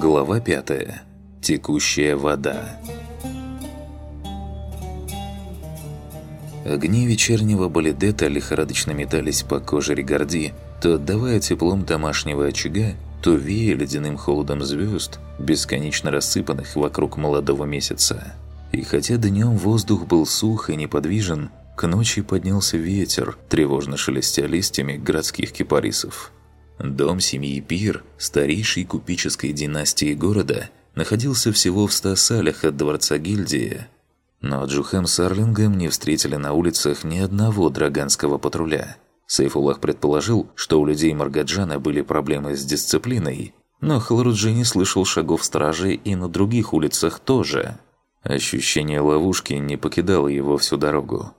Глава 5. Текущая вода. Огни вечернего балидета лихорадочно метались по коже Ригарди, то отдавая теплом домашнего очага, то вея ледяным холодом звезд, бесконечно рассыпанных вокруг молодого месяца. И хотя днем воздух был сух и неподвижен, к ночи поднялся ветер, тревожно шелестя листьями городских кипарисов. Дом семьи Пир, старейшей купеческой династии города, находился всего в ста салях от дворца гильдии. Но Джухем с Арлингом не встретили на улицах ни одного драганского патруля. Сейфулах предположил, что у людей Маргаджана были проблемы с дисциплиной, но Халруджи не слышал шагов стражи и на других улицах тоже. Ощущение ловушки не покидало его всю дорогу.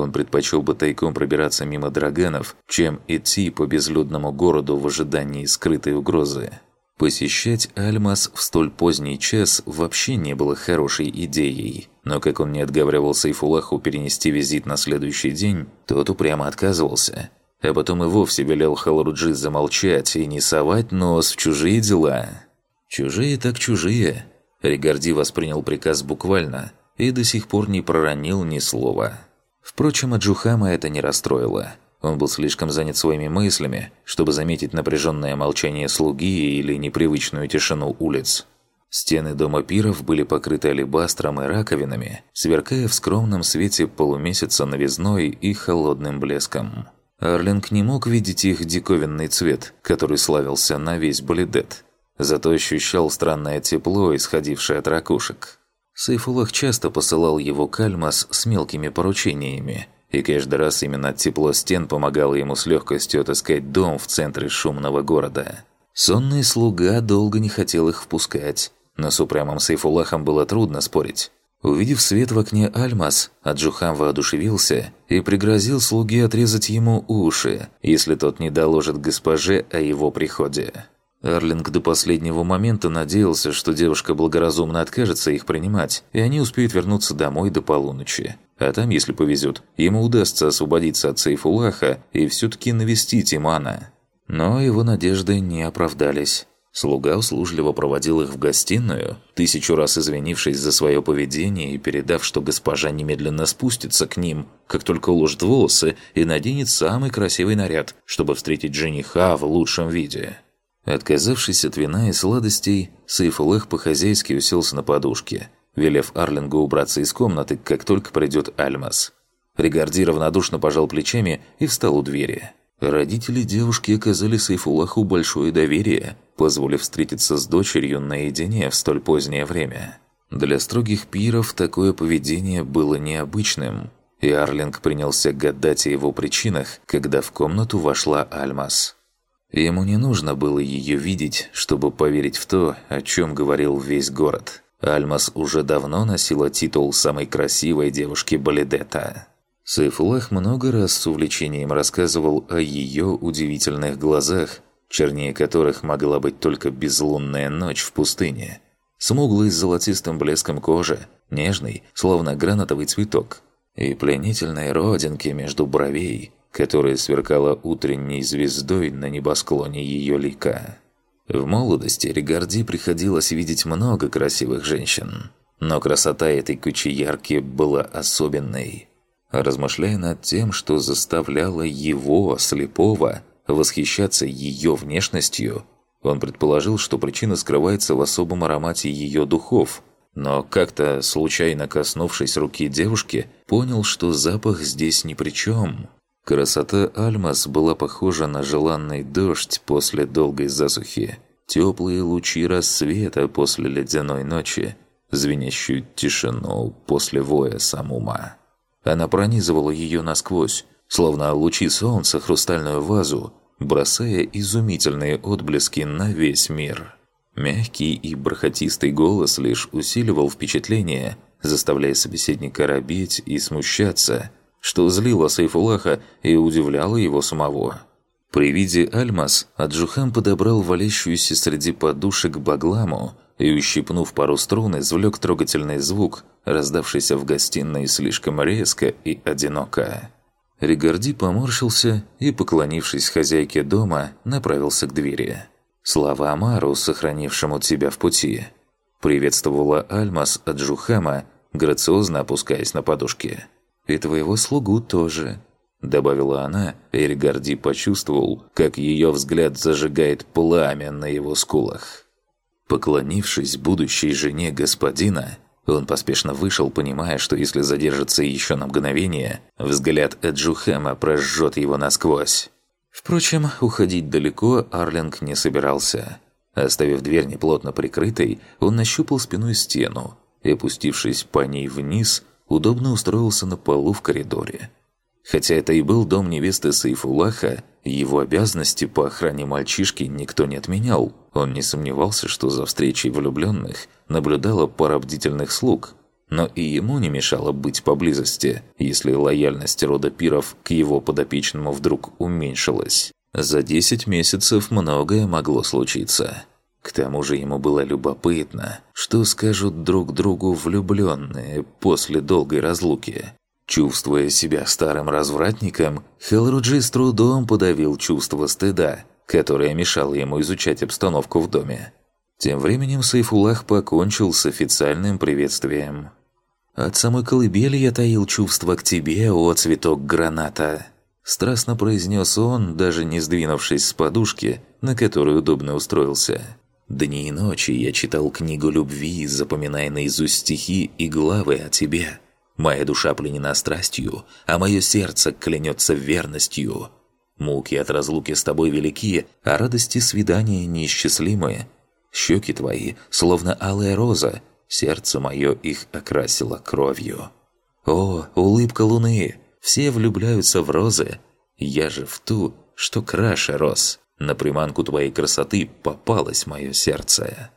Он предпочел бы тайком пробираться мимо драганов, чем идти по безлюдному городу в ожидании скрытой угрозы. Посещать Альмас в столь поздний час вообще не было хорошей идеей. Но как он не отговаривал Сайфулаху перенести визит на следующий день, тот упрямо отказывался. А потом и вовсе велел Халруджи замолчать и не совать нос в чужие дела. «Чужие так чужие». Ригарди воспринял приказ буквально и до сих пор не проронил ни слова. Впрочем, Аджухама это не расстроило. Он был слишком занят своими мыслями, чтобы заметить напряженное молчание слуги или непривычную тишину улиц. Стены дома пиров были покрыты алебастром и раковинами, сверкая в скромном свете полумесяца новизной и холодным блеском. Арлинг не мог видеть их диковинный цвет, который славился на весь Болидет. Зато ощущал странное тепло, исходившее от ракушек. Сейфулах часто посылал его кальмас с мелкими поручениями, и каждый раз именно тепло стен помогало ему с легкостью отыскать дом в центре шумного города. Сонный слуга долго не хотел их впускать, но с упрямым Сейфулахом было трудно спорить. Увидев свет в окне Альмас, Аджухам воодушевился и пригрозил слуге отрезать ему уши, если тот не доложит госпоже о его приходе. Арлинг до последнего момента надеялся, что девушка благоразумно откажется их принимать, и они успеют вернуться домой до полуночи. А там, если повезет, ему удастся освободиться от Сейфулаха и все-таки навестить Имана. Но его надежды не оправдались. Слуга услужливо проводил их в гостиную, тысячу раз извинившись за свое поведение и передав, что госпожа немедленно спустится к ним, как только уложит волосы и наденет самый красивый наряд, чтобы встретить жениха в лучшем виде. Отказавшись от вина и сладостей, Сейфулех по-хозяйски уселся на подушке, велев Арлингу убраться из комнаты, как только придет Альмас. Ригарди равнодушно пожал плечами и встал у двери. Родители девушки оказали Сейфулаху большое доверие, позволив встретиться с дочерью наедине в столь позднее время. Для строгих пиров такое поведение было необычным, и Арлинг принялся гадать о его причинах, когда в комнату вошла Альмас. Ему не нужно было ее видеть, чтобы поверить в то, о чем говорил весь город. Альмас уже давно носила титул самой красивой девушки Балидета. Сейфулах много раз с увлечением рассказывал о ее удивительных глазах, чернее которых могла быть только безлунная ночь в пустыне. Смуглый с золотистым блеском кожи, нежный, словно гранатовый цветок, и пленительные родинки между бровей – которая сверкала утренней звездой на небосклоне ее лика. В молодости Ригарди приходилось видеть много красивых женщин, но красота этой кучеярки была особенной. Размышляя над тем, что заставляло его, слепого, восхищаться ее внешностью, он предположил, что причина скрывается в особом аромате ее духов, но как-то, случайно коснувшись руки девушки, понял, что запах здесь ни при чем – Красота Альмас была похожа на желанный дождь после долгой засухи, теплые лучи рассвета после ледяной ночи, звенящую тишину после воя самума. Она пронизывала ее насквозь, словно лучи солнца хрустальную вазу, бросая изумительные отблески на весь мир. Мягкий и бархатистый голос лишь усиливал впечатление, заставляя собеседника робеть и смущаться – что злило Сайфулаха и удивляло его самого. При виде Альмас Аджухам подобрал валящуюся среди подушек багламу и, ущипнув пару струн, извлек трогательный звук, раздавшийся в гостиной слишком резко и одиноко. Ригарди поморщился и, поклонившись хозяйке дома, направился к двери. Слава Амару, сохранившему тебя в пути. Приветствовала Альмас от Джухама, грациозно опускаясь на подушке. «И твоего слугу тоже», – добавила она, и Ригарди почувствовал, как ее взгляд зажигает пламя на его скулах. Поклонившись будущей жене господина, он поспешно вышел, понимая, что если задержится еще на мгновение, взгляд Эджухема прожжет его насквозь. Впрочем, уходить далеко Арлинг не собирался. Оставив дверь неплотно прикрытой, он нащупал спиной стену и, опустившись по ней вниз, удобно устроился на полу в коридоре. Хотя это и был дом невесты Сайфулаха, его обязанности по охране мальчишки никто не отменял. Он не сомневался, что за встречей влюбленных наблюдала пара бдительных слуг. Но и ему не мешало быть поблизости, если лояльность рода пиров к его подопечному вдруг уменьшилась. За 10 месяцев многое могло случиться. К тому же ему было любопытно, что скажут друг другу влюбленные после долгой разлуки. Чувствуя себя старым развратником, Хелруджи с трудом подавил чувство стыда, которое мешало ему изучать обстановку в доме. Тем временем Сайфулах покончил с официальным приветствием. «От самой колыбели я таил чувство к тебе, о цветок граната!» Страстно произнес он, даже не сдвинувшись с подушки, на которой удобно устроился. «Дни и ночи я читал книгу любви, запоминая наизусть стихи и главы о тебе. Моя душа пленена страстью, а мое сердце клянется верностью. Муки от разлуки с тобой велики, а радости свидания неисчислимы. Щеки твои, словно алая роза, сердце мое их окрасило кровью. О, улыбка луны! Все влюбляются в розы. Я же в ту, что краше роз. На приманку твоей красоты попалось мое сердце».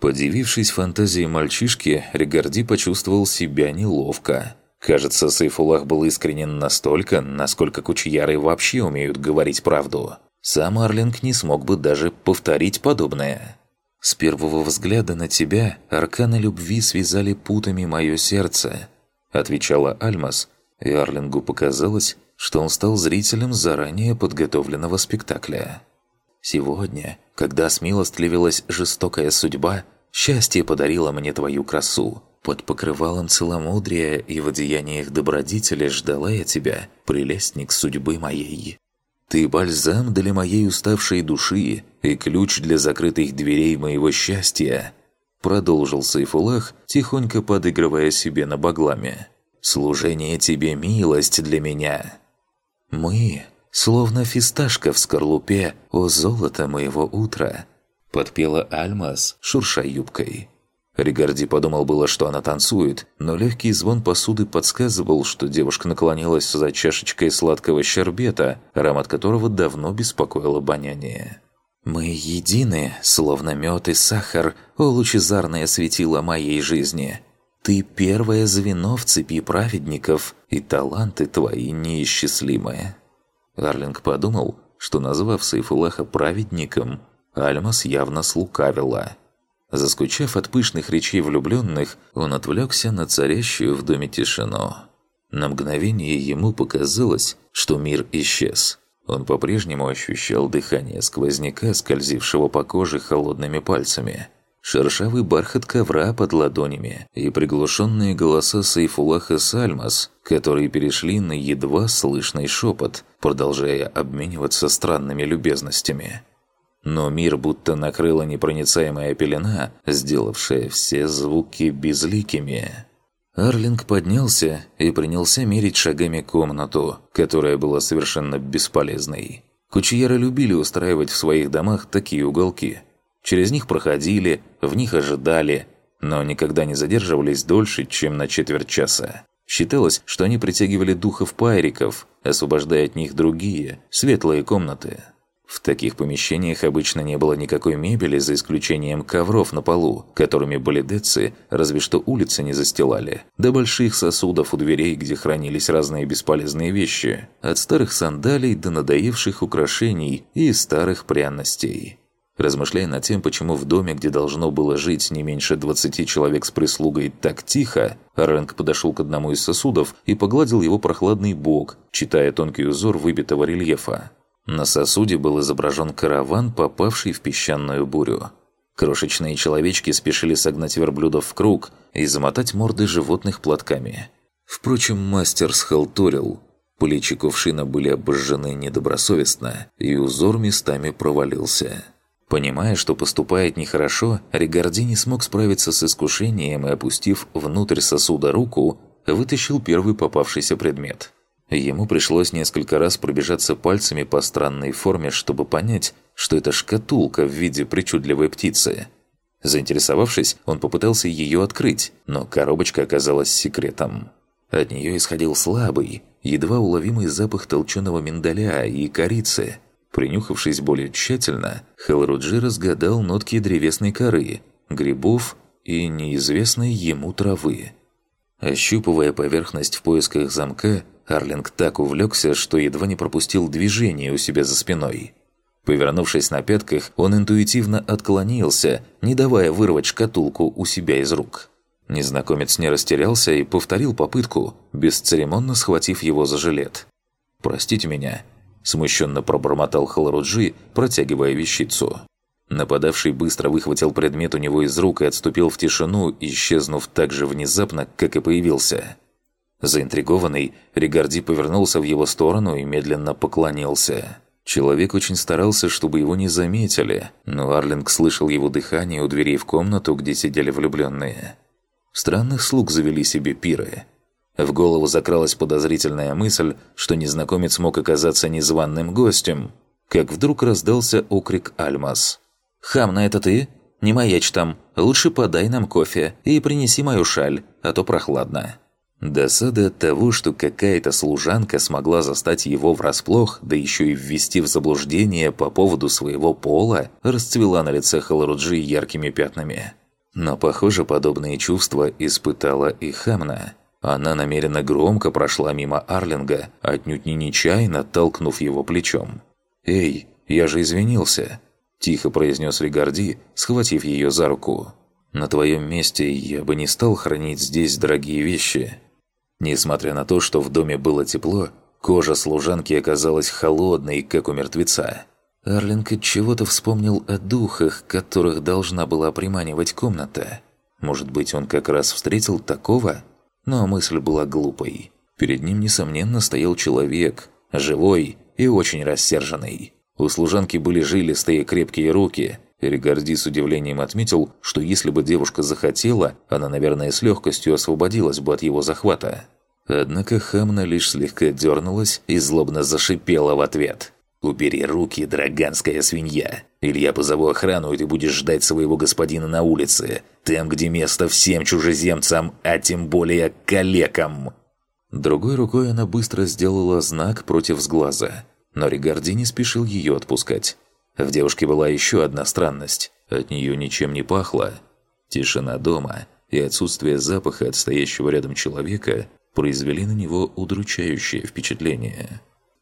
Подивившись фантазии мальчишки, Регарди почувствовал себя неловко. Кажется, Сайфулах был искренен настолько, насколько кучьяры вообще умеют говорить правду. Сам Арлинг не смог бы даже повторить подобное. «С первого взгляда на тебя арканы любви связали путами мое сердце», отвечала Альмас, и Арлингу показалось, что он стал зрителем заранее подготовленного спектакля. Сегодня, когда смилостливилась жестокая судьба, счастье подарило мне твою красу. Под покрывалом целомудрия и в одеяниях добродетели ждала я тебя, прелестник судьбы моей. Ты бальзам для моей уставшей души и ключ для закрытых дверей моего счастья. Продолжил Сайфулах, тихонько подыгрывая себе на багламе. «Служение тебе милость для меня». «Мы словно фисташка в скорлупе, о золото моего утра!» Подпела Альмас, шурша юбкой. Ригарди подумал было, что она танцует, но легкий звон посуды подсказывал, что девушка наклонилась за чашечкой сладкого щербета, аромат которого давно беспокоил обоняние. «Мы едины, словно мед и сахар, о лучезарное светило моей жизни. Ты первое звено в цепи праведников, и таланты твои неисчислимые». Арлинг подумал, что, назвав Сайфулаха праведником, Альмас явно слукавила. Заскучав от пышных речей влюбленных, он отвлекся на царящую в доме тишину. На мгновение ему показалось, что мир исчез. Он по-прежнему ощущал дыхание сквозняка, скользившего по коже холодными пальцами – шершавый бархат ковра под ладонями и приглушенные голоса Сайфулаха Сальмас, которые перешли на едва слышный шепот, продолжая обмениваться странными любезностями. Но мир будто накрыла непроницаемая пелена, сделавшая все звуки безликими. Арлинг поднялся и принялся мерить шагами комнату, которая была совершенно бесполезной. Кучьеры любили устраивать в своих домах такие уголки – Через них проходили, в них ожидали, но никогда не задерживались дольше, чем на четверть часа. Считалось, что они притягивали духов пайриков, освобождая от них другие, светлые комнаты. В таких помещениях обычно не было никакой мебели, за исключением ковров на полу, которыми балидецы разве что улицы не застилали, до больших сосудов у дверей, где хранились разные бесполезные вещи, от старых сандалий до надоевших украшений и старых пряностей. Размышляя над тем, почему в доме, где должно было жить не меньше 20 человек с прислугой, так тихо, Рэнк подошел к одному из сосудов и погладил его прохладный бок, читая тонкий узор выбитого рельефа. На сосуде был изображен караван, попавший в песчаную бурю. Крошечные человечки спешили согнать верблюдов в круг и замотать морды животных платками. Впрочем, мастер схалтурил. Плечи кувшина были обожжены недобросовестно, и узор местами провалился. Понимая, что поступает нехорошо, Ригарди не смог справиться с искушением и, опустив внутрь сосуда руку, вытащил первый попавшийся предмет. Ему пришлось несколько раз пробежаться пальцами по странной форме, чтобы понять, что это шкатулка в виде причудливой птицы. Заинтересовавшись, он попытался ее открыть, но коробочка оказалась секретом. От нее исходил слабый, едва уловимый запах толченого миндаля и корицы – Принюхавшись более тщательно, Хелруджи разгадал нотки древесной коры, грибов и неизвестной ему травы. Ощупывая поверхность в поисках замка, Арлинг так увлекся, что едва не пропустил движение у себя за спиной. Повернувшись на пятках, он интуитивно отклонился, не давая вырвать шкатулку у себя из рук. Незнакомец не растерялся и повторил попытку, бесцеремонно схватив его за жилет. «Простите меня, Смущенно пробормотал Халаруджи, протягивая вещицу. Нападавший быстро выхватил предмет у него из рук и отступил в тишину, исчезнув так же внезапно, как и появился. Заинтригованный, Ригарди повернулся в его сторону и медленно поклонился. Человек очень старался, чтобы его не заметили, но Арлинг слышал его дыхание у дверей в комнату, где сидели влюбленные. Странных слуг завели себе пиры – в голову закралась подозрительная мысль, что незнакомец мог оказаться незваным гостем, как вдруг раздался окрик Альмас. «Хамна, это ты? Не маячь там. Лучше подай нам кофе и принеси мою шаль, а то прохладно». Досада от того, что какая-то служанка смогла застать его врасплох, да еще и ввести в заблуждение по поводу своего пола, расцвела на лице Халаруджи яркими пятнами. Но, похоже, подобные чувства испытала и Хамна. Она намеренно громко прошла мимо Арлинга, отнюдь не нечаянно толкнув его плечом. «Эй, я же извинился!» – тихо произнес Ригарди, схватив ее за руку. «На твоем месте я бы не стал хранить здесь дорогие вещи». Несмотря на то, что в доме было тепло, кожа служанки оказалась холодной, как у мертвеца. Арлинг от чего-то вспомнил о духах, которых должна была приманивать комната. Может быть, он как раз встретил такого – но мысль была глупой. Перед ним, несомненно, стоял человек, живой и очень рассерженный. У служанки были жилистые крепкие руки. Ригарди с удивлением отметил, что если бы девушка захотела, она, наверное, с легкостью освободилась бы от его захвата. Однако Хамна лишь слегка дернулась и злобно зашипела в ответ. «Убери руки, драганская свинья! Или я позову охрану, и ты будешь ждать своего господина на улице, там, где место всем чужеземцам, а тем более калекам!» Другой рукой она быстро сделала знак против сглаза, но Ригарди не спешил ее отпускать. В девушке была еще одна странность. От нее ничем не пахло. Тишина дома и отсутствие запаха от стоящего рядом человека произвели на него удручающее впечатление.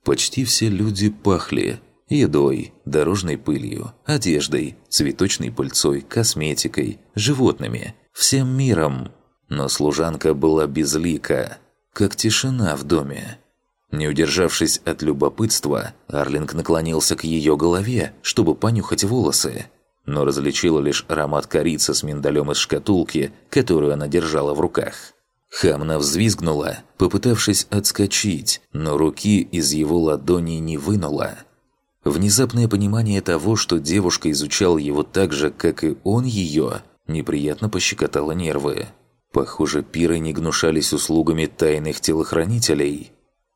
Почти все люди пахли едой, дорожной пылью, одеждой, цветочной пыльцой, косметикой, животными, всем миром. Но служанка была безлика, как тишина в доме. Не удержавшись от любопытства, Арлинг наклонился к ее голове, чтобы понюхать волосы, но различила лишь аромат корицы с миндалем из шкатулки, которую она держала в руках. Хамна взвизгнула, попытавшись отскочить, но руки из его ладони не вынула. Внезапное понимание того, что девушка изучала его так же, как и он ее, неприятно пощекотало нервы. Похоже, пиры не гнушались услугами тайных телохранителей.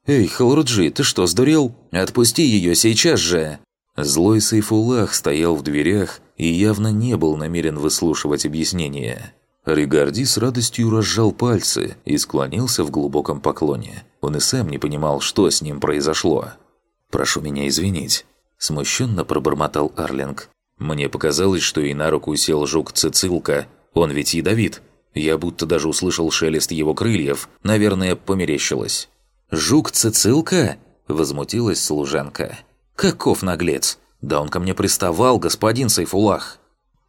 «Эй, Халруджи, ты что, сдурел? Отпусти ее сейчас же!» Злой Сайфулах стоял в дверях и явно не был намерен выслушивать объяснения. Ригарди с радостью разжал пальцы и склонился в глубоком поклоне. Он и сам не понимал, что с ним произошло. «Прошу меня извинить», – смущенно пробормотал Арлинг. «Мне показалось, что и на руку сел жук Цицилка. Он ведь ядовит. Я будто даже услышал шелест его крыльев. Наверное, померещилось». «Жук Цицилка?» – возмутилась служанка. «Каков наглец! Да он ко мне приставал, господин Сайфулах!»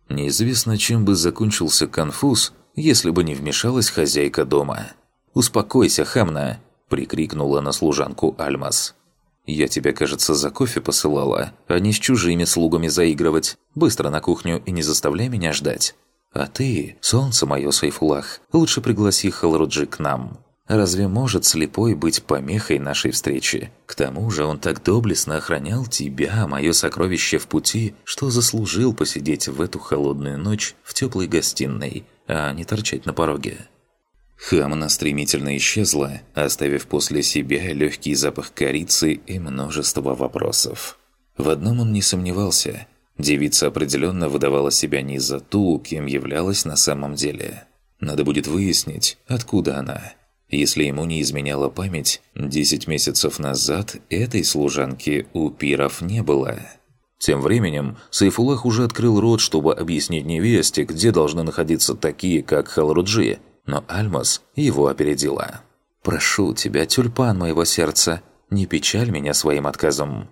Неизвестно, чем бы закончился конфуз, если бы не вмешалась хозяйка дома. «Успокойся, Хамна!» – прикрикнула на служанку Альмас. Я тебя, кажется, за кофе посылала, а не с чужими слугами заигрывать. Быстро на кухню и не заставляй меня ждать. А ты, солнце мое, Сайфулах, лучше пригласи Халруджи к нам. Разве может слепой быть помехой нашей встречи? К тому же он так доблестно охранял тебя, мое сокровище в пути, что заслужил посидеть в эту холодную ночь в теплой гостиной, а не торчать на пороге. Хамна стремительно исчезла, оставив после себя легкий запах корицы и множество вопросов. В одном он не сомневался. Девица определенно выдавала себя не за ту, кем являлась на самом деле. Надо будет выяснить, откуда она. Если ему не изменяла память, 10 месяцев назад этой служанки у пиров не было. Тем временем Сайфулах уже открыл рот, чтобы объяснить невесте, где должны находиться такие, как Халруджи – но Альмас его опередила. «Прошу тебя, тюльпан моего сердца, не печаль меня своим отказом».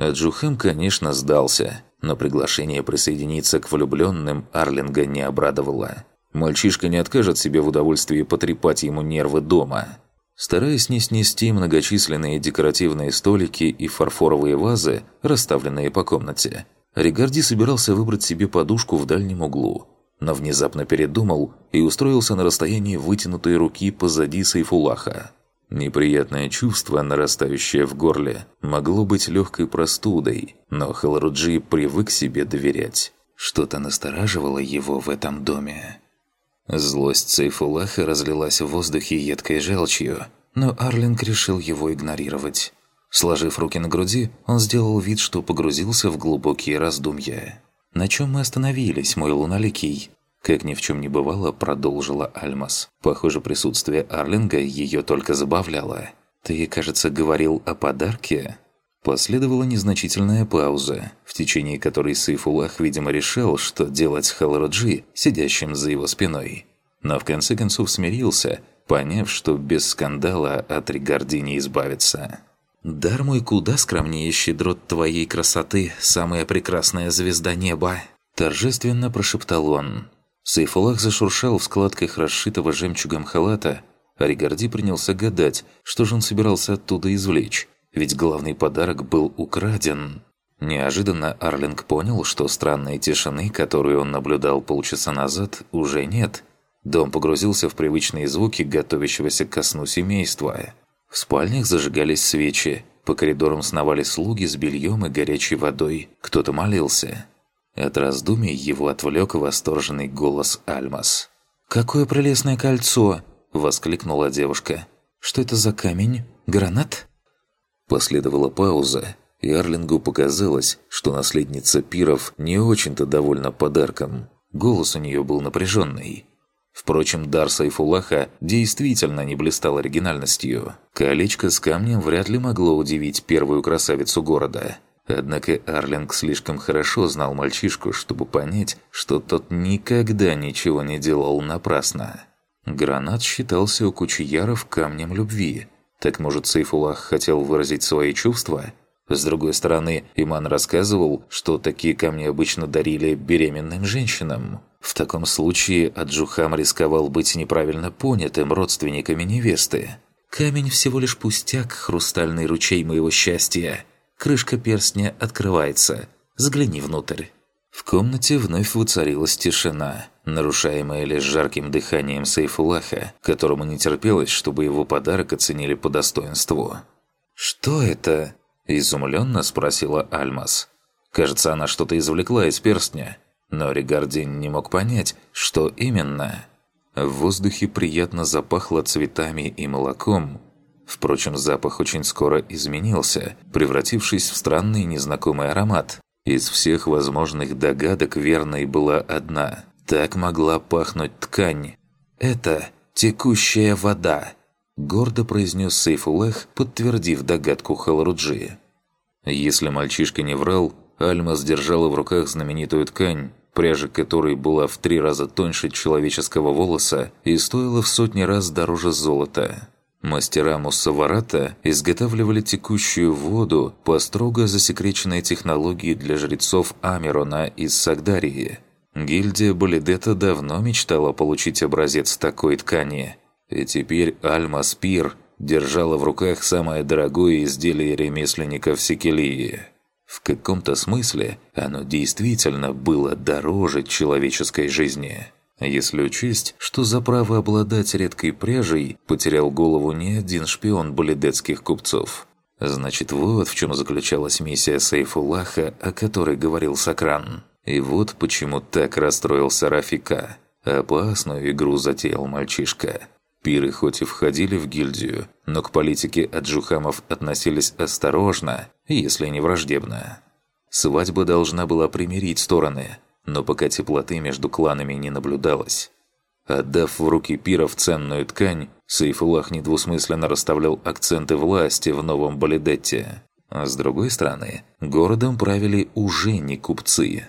Джухем, конечно, сдался, но приглашение присоединиться к влюбленным Арлинга не обрадовало. Мальчишка не откажет себе в удовольствии потрепать ему нервы дома. Стараясь не снести многочисленные декоративные столики и фарфоровые вазы, расставленные по комнате, Ригарди собирался выбрать себе подушку в дальнем углу – но внезапно передумал и устроился на расстоянии вытянутой руки позади Сайфулаха. Неприятное чувство, нарастающее в горле, могло быть легкой простудой, но Халруджи привык себе доверять. Что-то настораживало его в этом доме. Злость Сайфулаха разлилась в воздухе едкой желчью, но Арлинг решил его игнорировать. Сложив руки на груди, он сделал вид, что погрузился в глубокие раздумья. «На чем мы остановились, мой луналикий?» Как ни в чем не бывало, продолжила Альмас. Похоже, присутствие Арлинга ее только забавляло. «Ты, кажется, говорил о подарке?» Последовала незначительная пауза, в течение которой Сейфулах, видимо, решил, что делать с Халраджи, сидящим за его спиной. Но в конце концов смирился, поняв, что без скандала от Ригарди не избавиться. «Дар мой куда скромнее щедрот твоей красоты, самая прекрасная звезда неба!» Торжественно прошептал он. Сейфулах зашуршал в складках расшитого жемчугом халата, а Ригарди принялся гадать, что же он собирался оттуда извлечь, ведь главный подарок был украден. Неожиданно Арлинг понял, что странной тишины, которую он наблюдал полчаса назад, уже нет. Дом погрузился в привычные звуки готовящегося ко сну семейства – в спальнях зажигались свечи, по коридорам сновали слуги с бельем и горячей водой. Кто-то молился. От раздумий его отвлек восторженный голос Альмас. «Какое прелестное кольцо!» – воскликнула девушка. «Что это за камень? Гранат?» Последовала пауза, и Арлингу показалось, что наследница пиров не очень-то довольна подарком. Голос у нее был напряженный. Впрочем, дар Сайфулаха действительно не блистал оригинальностью. Колечко с камнем вряд ли могло удивить первую красавицу города. Однако Арлинг слишком хорошо знал мальчишку, чтобы понять, что тот никогда ничего не делал напрасно. Гранат считался у кучияров камнем любви. Так может, Сайфулах хотел выразить свои чувства? С другой стороны, Иман рассказывал, что такие камни обычно дарили беременным женщинам. В таком случае Аджухам рисковал быть неправильно понятым родственниками невесты. «Камень всего лишь пустяк, хрустальный ручей моего счастья. Крышка перстня открывается. Взгляни внутрь». В комнате вновь воцарилась тишина, нарушаемая лишь жарким дыханием Сейфулаха, которому не терпелось, чтобы его подарок оценили по достоинству. «Что это?» – изумленно спросила Альмас. Кажется, она что-то извлекла из перстня – но Ригардин не мог понять, что именно. В воздухе приятно запахло цветами и молоком. Впрочем, запах очень скоро изменился, превратившись в странный незнакомый аромат. Из всех возможных догадок верной была одна. Так могла пахнуть ткань. «Это текущая вода», – гордо произнес Сейфулех, подтвердив догадку Халруджи. Если мальчишка не врал, Альма сдержала в руках знаменитую ткань, пряжа которой была в три раза тоньше человеческого волоса и стоила в сотни раз дороже золота. Мастера Муссаварата изготавливали текущую воду по строго засекреченной технологии для жрецов Амирона из Сагдарии. Гильдия Балидета давно мечтала получить образец такой ткани. И теперь Альма Спир держала в руках самое дорогое изделие ремесленников Секелии. В каком-то смысле оно действительно было дороже человеческой жизни. Если учесть, что за право обладать редкой пряжей потерял голову не один шпион болидетских купцов. Значит, вот в чем заключалась миссия Сейфулаха, о которой говорил Сакран. И вот почему так расстроился Рафика. Опасную игру затеял мальчишка. Пиры хоть и входили в гильдию, но к политике аджухамов относились осторожно, если не враждебно. Свадьба должна была примирить стороны, но пока теплоты между кланами не наблюдалось. Отдав в руки пиров ценную ткань, Сейфулах недвусмысленно расставлял акценты власти в новом Балидетте. А с другой стороны, городом правили уже не купцы.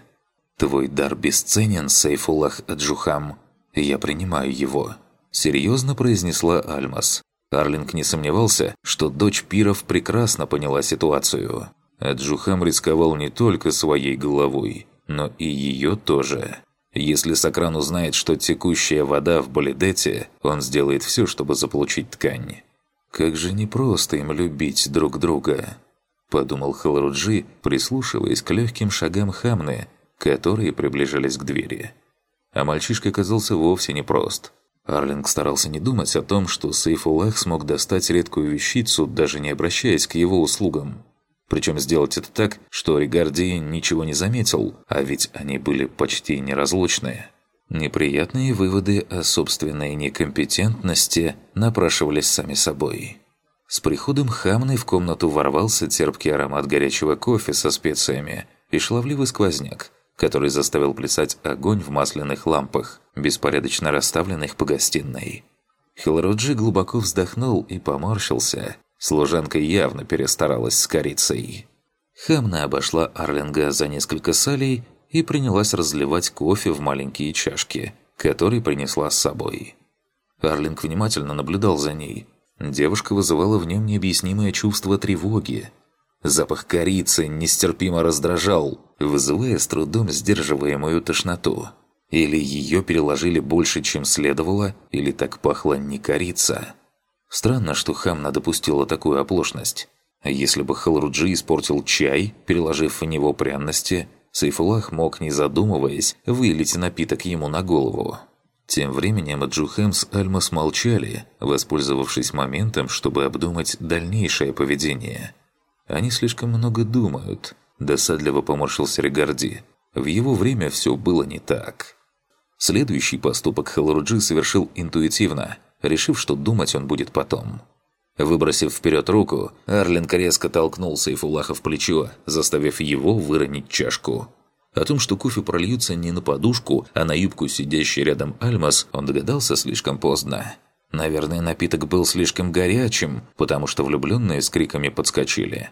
«Твой дар бесценен, Сейфулах Аджухам. Я принимаю его», – серьезно произнесла Альмас. Арлинг не сомневался, что дочь Пиров прекрасно поняла ситуацию. Аджухам рисковал не только своей головой, но и ее тоже. Если Сокран узнает, что текущая вода в Болидете, он сделает все, чтобы заполучить ткань. «Как же непросто им любить друг друга», – подумал Халруджи, прислушиваясь к легким шагам Хамны, которые приближались к двери. А мальчишка оказался вовсе непрост. Арлинг старался не думать о том, что Сейфулах смог достать редкую вещицу, даже не обращаясь к его услугам. Причем сделать это так, что Ригарди ничего не заметил, а ведь они были почти неразлучные. Неприятные выводы о собственной некомпетентности напрашивались сами собой. С приходом Хамны в комнату ворвался терпкий аромат горячего кофе со специями и шаловливый сквозняк, который заставил плясать огонь в масляных лампах, беспорядочно расставленных по гостиной. Хилроджи глубоко вздохнул и поморщился. Служанка явно перестаралась с корицей. Хамна обошла Арлинга за несколько салей и принялась разливать кофе в маленькие чашки, которые принесла с собой. Арлинг внимательно наблюдал за ней. Девушка вызывала в нем необъяснимое чувство тревоги. Запах корицы нестерпимо раздражал, вызывая с трудом сдерживаемую тошноту. Или ее переложили больше, чем следовало, или так пахло не корица. Странно, что Хамна допустила такую оплошность. Если бы Халруджи испортил чай, переложив в него пряности, Сейфулах мог, не задумываясь, вылить напиток ему на голову. Тем временем Джухем с Альмас молчали, воспользовавшись моментом, чтобы обдумать дальнейшее поведение. Они слишком много думают – Досадливо поморщился Регарди. В его время все было не так. Следующий поступок Халруджи совершил интуитивно, решив, что думать он будет потом. Выбросив вперед руку, Арлинг резко толкнул Сайфулаха в плечо, заставив его выронить чашку. О том, что кофе прольются не на подушку, а на юбку сидящий рядом Альмас, он догадался слишком поздно. Наверное, напиток был слишком горячим, потому что влюбленные с криками подскочили.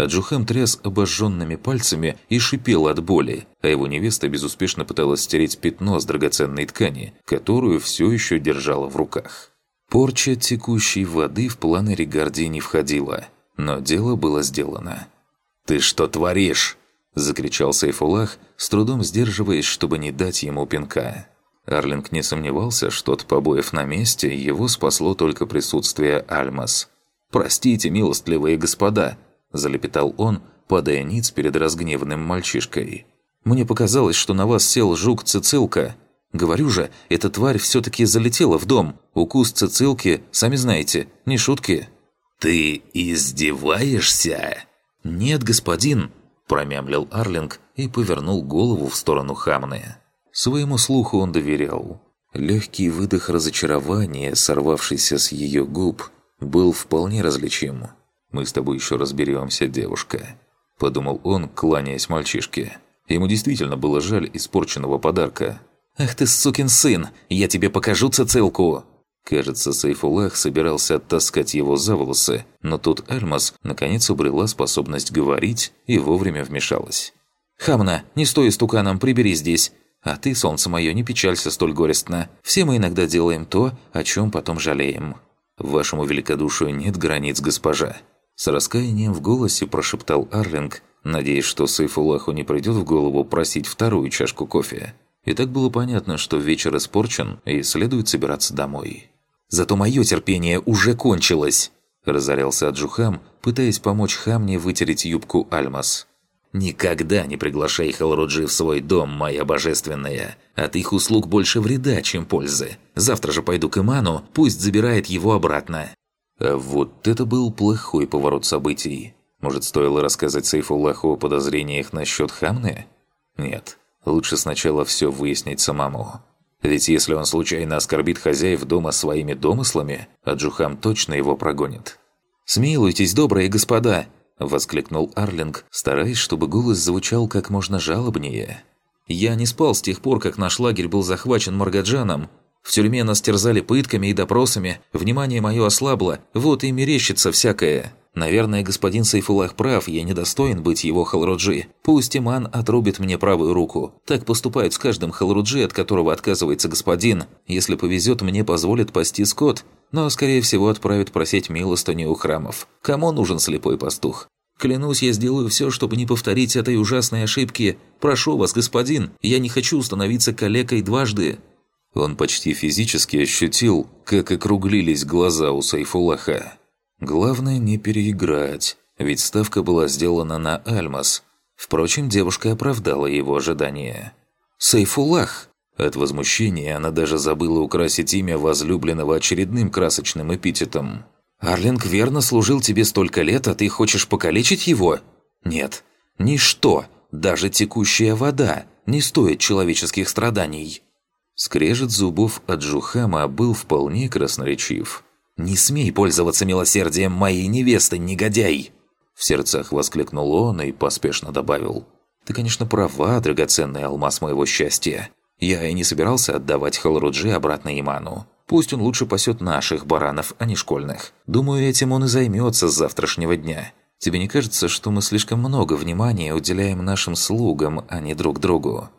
А Джухам тряс обожженными пальцами и шипел от боли, а его невеста безуспешно пыталась стереть пятно с драгоценной ткани, которую все еще держала в руках. Порча текущей воды в планы Ригарди не входила, но дело было сделано. «Ты что творишь?» – закричал Сейфулах, с трудом сдерживаясь, чтобы не дать ему пинка. Арлинг не сомневался, что от побоев на месте его спасло только присутствие Альмас. «Простите, милостливые господа!» – залепетал он, падая ниц перед разгневанным мальчишкой. «Мне показалось, что на вас сел жук Цицилка. Говорю же, эта тварь все-таки залетела в дом. Укус Цицилки, сами знаете, не шутки». «Ты издеваешься?» «Нет, господин», – промямлил Арлинг и повернул голову в сторону Хамны. Своему слуху он доверял. Легкий выдох разочарования, сорвавшийся с ее губ, был вполне различим. Мы с тобой еще разберемся, девушка», – подумал он, кланяясь мальчишке. Ему действительно было жаль испорченного подарка. «Ах ты сукин сын! Я тебе покажу цицилку!» Кажется, Сайфулах собирался оттаскать его за волосы, но тут Альмас наконец обрела способность говорить и вовремя вмешалась. «Хамна, не стой стуканом, прибери здесь. А ты, солнце мое, не печалься столь горестно. Все мы иногда делаем то, о чем потом жалеем». «Вашему великодушию нет границ, госпожа», с раскаянием в голосе прошептал Арлинг, надеясь, что Сайфулаху не придет в голову просить вторую чашку кофе. И так было понятно, что вечер испорчен и следует собираться домой. Зато мое терпение уже кончилось!» Разорялся Аджухам, пытаясь помочь Хамне вытереть юбку Альмас. «Никогда не приглашай Халруджи в свой дом, моя божественная. От их услуг больше вреда, чем пользы. Завтра же пойду к Иману, пусть забирает его обратно». А вот это был плохой поворот событий. Может, стоило рассказать Сейфуллаху о подозрениях насчет Хамны? Нет, лучше сначала все выяснить самому. Ведь если он случайно оскорбит хозяев дома своими домыслами, Аджухам точно его прогонит. «Смилуйтесь, добрые господа!» – воскликнул Арлинг, стараясь, чтобы голос звучал как можно жалобнее. «Я не спал с тех пор, как наш лагерь был захвачен Маргаджаном. В тюрьме нас терзали пытками и допросами, внимание мое ослабло, вот и мерещится всякое». Наверное, господин Сайфулах прав, я недостоин быть его халруджи. Пусть Иман отрубит мне правую руку. Так поступают с каждым халруджи, от которого отказывается господин. Если повезет, мне позволит пасти скот. Но, скорее всего, отправит просить милостыню у храмов. Кому нужен слепой пастух? Клянусь, я сделаю все, чтобы не повторить этой ужасной ошибки. Прошу вас, господин, я не хочу становиться калекой дважды». Он почти физически ощутил, как округлились глаза у Сайфулаха. Главное не переиграть, ведь ставка была сделана на Альмас. Впрочем, девушка оправдала его ожидания. «Сейфулах!» От возмущения она даже забыла украсить имя возлюбленного очередным красочным эпитетом. «Арлинг верно служил тебе столько лет, а ты хочешь покалечить его? Нет, ничто, даже текущая вода, не стоит человеческих страданий». Скрежет зубов от Джухама был вполне красноречив. «Не смей пользоваться милосердием моей невесты, негодяй!» В сердцах воскликнул он и поспешно добавил. «Ты, конечно, права, драгоценный алмаз моего счастья. Я и не собирался отдавать Халруджи обратно Иману. Пусть он лучше пасет наших баранов, а не школьных. Думаю, этим он и займется с завтрашнего дня. Тебе не кажется, что мы слишком много внимания уделяем нашим слугам, а не друг другу?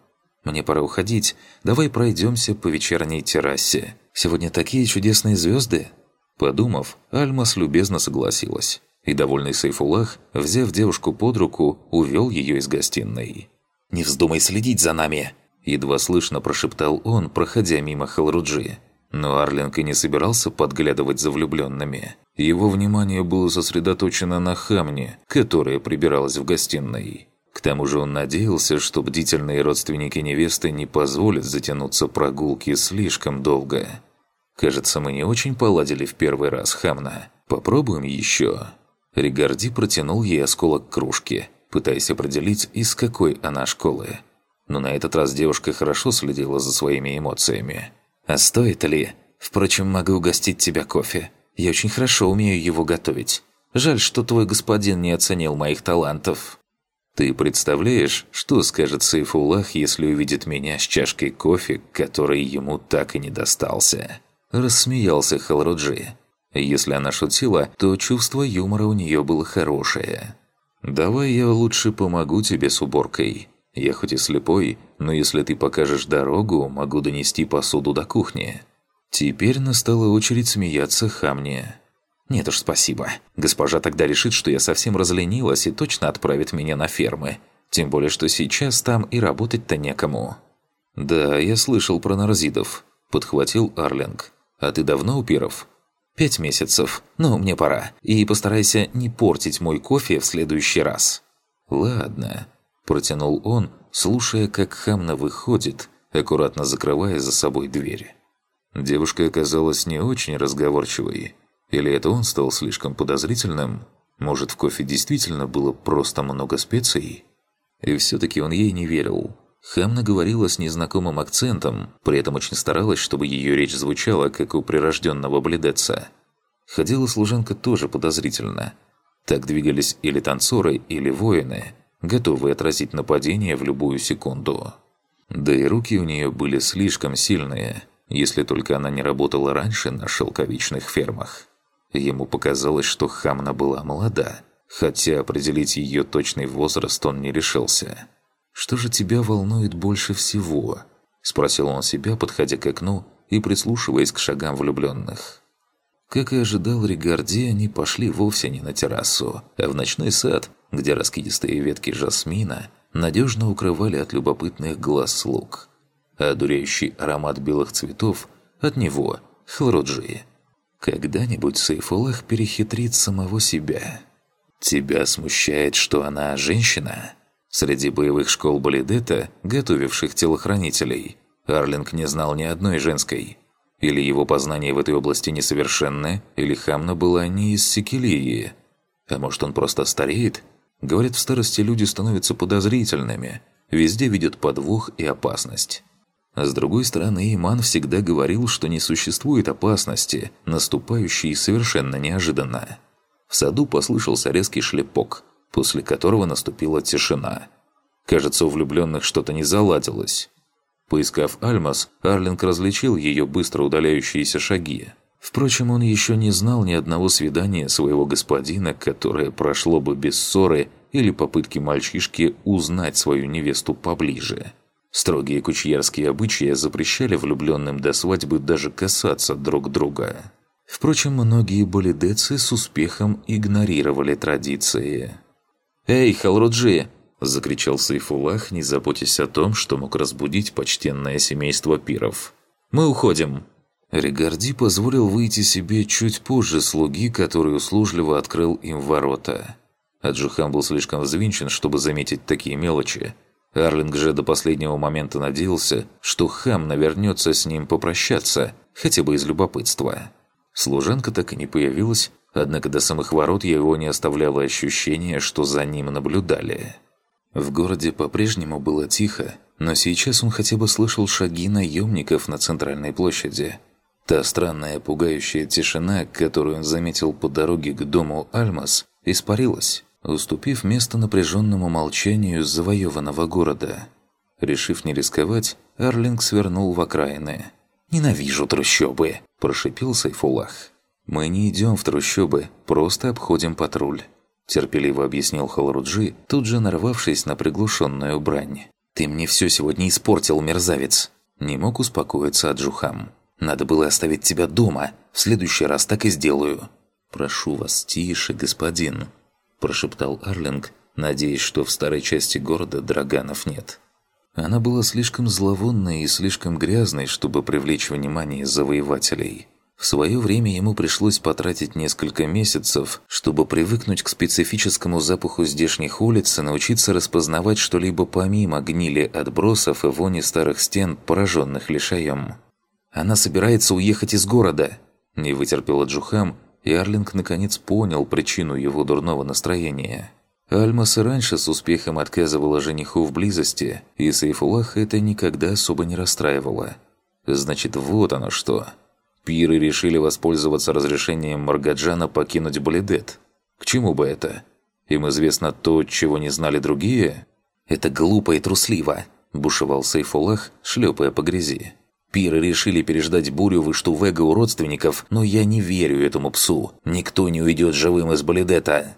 Мне пора уходить. Давай пройдемся по вечерней террасе. Сегодня такие чудесные звезды. Подумав, Альмас любезно согласилась. И довольный Сайфулах, взяв девушку под руку, увел ее из гостиной. «Не вздумай следить за нами!» Едва слышно прошептал он, проходя мимо Халруджи. Но Арлинг и не собирался подглядывать за влюбленными. Его внимание было сосредоточено на Хамне, которая прибиралась в гостиной. К тому же он надеялся, что бдительные родственники невесты не позволят затянуться прогулки слишком долго. Кажется, мы не очень поладили в первый раз, Хамна. Попробуем еще?» Ригарди протянул ей осколок кружки, пытаясь определить, из какой она школы. Но на этот раз девушка хорошо следила за своими эмоциями. «А стоит ли? Впрочем, могу угостить тебя кофе. Я очень хорошо умею его готовить. Жаль, что твой господин не оценил моих талантов». «Ты представляешь, что скажет Сейфулах, если увидит меня с чашкой кофе, который ему так и не достался?» Рассмеялся Халруджи. Если она шутила, то чувство юмора у нее было хорошее. «Давай я лучше помогу тебе с уборкой. Я хоть и слепой, но если ты покажешь дорогу, могу донести посуду до кухни». Теперь настала очередь смеяться Хамне. «Нет уж, спасибо. Госпожа тогда решит, что я совсем разленилась и точно отправит меня на фермы. Тем более, что сейчас там и работать-то некому». «Да, я слышал про нарзидов», – подхватил Арлинг. А ты давно у пиров?» «Пять месяцев. Но мне пора. И постарайся не портить мой кофе в следующий раз». «Ладно», – протянул он, слушая, как Хамна выходит, аккуратно закрывая за собой дверь. Девушка оказалась не очень разговорчивой. Или это он стал слишком подозрительным? Может, в кофе действительно было просто много специй? И все-таки он ей не верил. Хамна говорила с незнакомым акцентом, при этом очень старалась, чтобы ее речь звучала, как у прирожденного бледеца. Ходила служанка тоже подозрительно. Так двигались или танцоры, или воины, готовые отразить нападение в любую секунду. Да и руки у нее были слишком сильные, если только она не работала раньше на шелковичных фермах. Ему показалось, что Хамна была молода, хотя определить ее точный возраст он не решился. «Что же тебя волнует больше всего?» – спросил он себя, подходя к окну и прислушиваясь к шагам влюбленных. Как и ожидал Ригарди, они пошли вовсе не на террасу, а в ночной сад, где раскидистые ветки жасмина надежно укрывали от любопытных глаз слуг. А одуряющий аромат белых цветов от него, Хлоруджи, Когда-нибудь Сайфулах перехитрит самого себя. Тебя смущает, что она женщина? Среди боевых школ Балидета, готовивших телохранителей, Арлинг не знал ни одной женской. Или его познания в этой области несовершенны, или Хамна была не из Секелии. А может, он просто стареет? Говорят, в старости люди становятся подозрительными, везде видят подвох и опасность. А с другой стороны, Иман всегда говорил, что не существует опасности, наступающей совершенно неожиданно. В саду послышался резкий шлепок, после которого наступила тишина. Кажется, у влюбленных что-то не заладилось. Поискав Альмас, Арлинг различил ее быстро удаляющиеся шаги. Впрочем, он еще не знал ни одного свидания своего господина, которое прошло бы без ссоры или попытки мальчишки узнать свою невесту поближе. Строгие кучьерские обычаи запрещали влюбленным до свадьбы даже касаться друг друга. Впрочем, многие болидецы с успехом игнорировали традиции. «Эй, Халруджи!» – закричал Сайфулах, не заботясь о том, что мог разбудить почтенное семейство пиров. «Мы уходим!» Регарди позволил выйти себе чуть позже слуги, который услужливо открыл им ворота. Аджухан был слишком взвинчен, чтобы заметить такие мелочи. Арлинг же до последнего момента надеялся, что хам навернется с ним попрощаться, хотя бы из любопытства. Служанка так и не появилась, однако до самых ворот его не оставляло ощущение, что за ним наблюдали. В городе по-прежнему было тихо, но сейчас он хотя бы слышал шаги наемников на центральной площади. Та странная пугающая тишина, которую он заметил по дороге к дому Альмас, испарилась, уступив место напряженному молчанию завоеванного города. Решив не рисковать, Арлинг свернул в окраины. «Ненавижу трущобы!» – прошипел Сайфулах. «Мы не идем в трущобы, просто обходим патруль терпеливо объяснил Халруджи, тут же нарвавшись на приглушенную брань. «Ты мне все сегодня испортил, мерзавец!» Не мог успокоиться Аджухам. «Надо было оставить тебя дома. В следующий раз так и сделаю». «Прошу вас, тише, господин», – прошептал Арлинг, надеясь, что в старой части города драганов нет. Она была слишком зловонной и слишком грязной, чтобы привлечь внимание завоевателей. В свое время ему пришлось потратить несколько месяцев, чтобы привыкнуть к специфическому запаху здешних улиц и научиться распознавать что-либо помимо гнили отбросов и вони старых стен, пораженных лишаем. «Она собирается уехать из города!» Не вытерпела Джухам, и Арлинг наконец понял причину его дурного настроения. Альмас и раньше с успехом отказывала жениху в близости, и Сейфулах это никогда особо не расстраивало. Значит, вот оно что. Пиры решили воспользоваться разрешением Маргаджана покинуть Балидет. К чему бы это? Им известно то, чего не знали другие? Это глупо и трусливо, бушевал Сейфулах, шлепая по грязи. Пиры решили переждать бурю в Иштувега у родственников, но я не верю этому псу. Никто не уйдет живым из Балидета.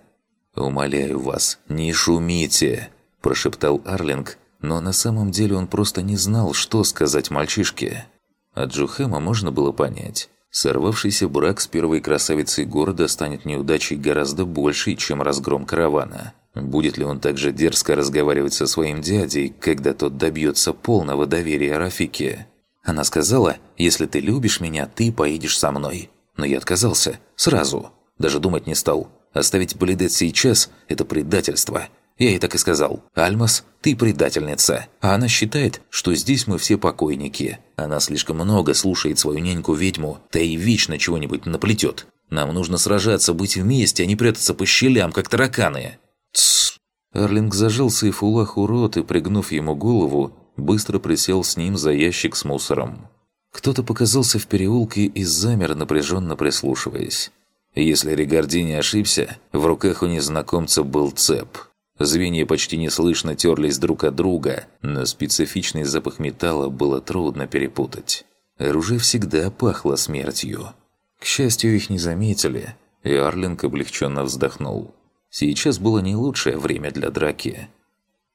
«Умоляю вас, не шумите», – прошептал Арлинг, но на самом деле он просто не знал, что сказать мальчишке. От Джухема можно было понять. Сорвавшийся брак с первой красавицей города станет неудачей гораздо большей, чем разгром каравана. Будет ли он также дерзко разговаривать со своим дядей, когда тот добьется полного доверия Рафике? Она сказала, если ты любишь меня, ты поедешь со мной. Но я отказался. Сразу. Даже думать не стал. Оставить Балидет сейчас – это предательство. Я ей так и сказал. «Альмас, ты предательница». А она считает, что здесь мы все покойники. Она слишком много слушает свою няньку-ведьму, та и вечно чего-нибудь наплетет. Нам нужно сражаться, быть вместе, а не прятаться по щелям, как тараканы. Тссс. Арлинг зажал Сайфулаху рот и, пригнув ему голову, быстро присел с ним за ящик с мусором. Кто-то показался в переулке и замер, напряженно прислушиваясь. Если Регарди не ошибся, в руках у незнакомца был цеп – Звенья почти неслышно терлись друг от друга, но специфичный запах металла было трудно перепутать. Оружие всегда пахло смертью. К счастью, их не заметили, и Арлинг облегченно вздохнул. Сейчас было не лучшее время для драки.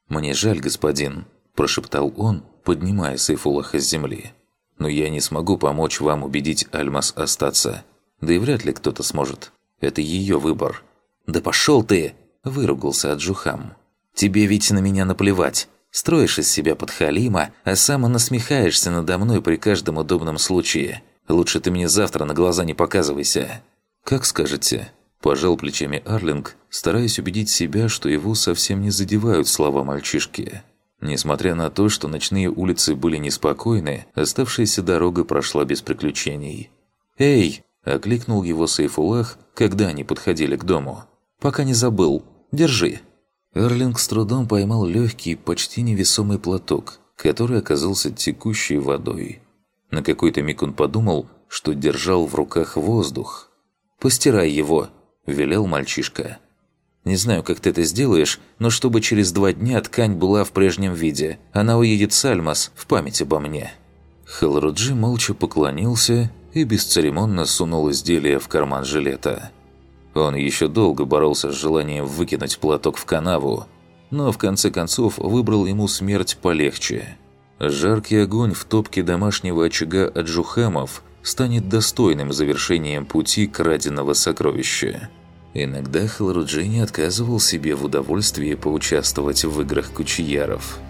«Мне жаль, господин», – прошептал он, поднимая Сейфулаха с земли. «Но я не смогу помочь вам убедить Альмас остаться. Да и вряд ли кто-то сможет. Это ее выбор». «Да пошел ты!» Выругался Аджухам. «Тебе ведь на меня наплевать. Строишь из себя подхалима, а сам насмехаешься надо мной при каждом удобном случае. Лучше ты мне завтра на глаза не показывайся». «Как скажете». Пожал плечами Арлинг, стараясь убедить себя, что его совсем не задевают слова мальчишки. Несмотря на то, что ночные улицы были неспокойны, оставшаяся дорога прошла без приключений. «Эй!» – окликнул его Сейфулах, когда они подходили к дому. «Пока не забыл. Держи». Эрлинг с трудом поймал легкий, почти невесомый платок, который оказался текущей водой. На какой-то миг он подумал, что держал в руках воздух. «Постирай его», – велел мальчишка. «Не знаю, как ты это сделаешь, но чтобы через два дня ткань была в прежнем виде, она уедет с Альмас в память обо мне». Халруджи молча поклонился и бесцеремонно сунул изделие в карман жилета. Он еще долго боролся с желанием выкинуть платок в канаву, но в конце концов выбрал ему смерть полегче. Жаркий огонь в топке домашнего очага Аджухамов станет достойным завершением пути краденого сокровища. Иногда Халруджи не отказывал себе в удовольствии поучаствовать в играх кучияров –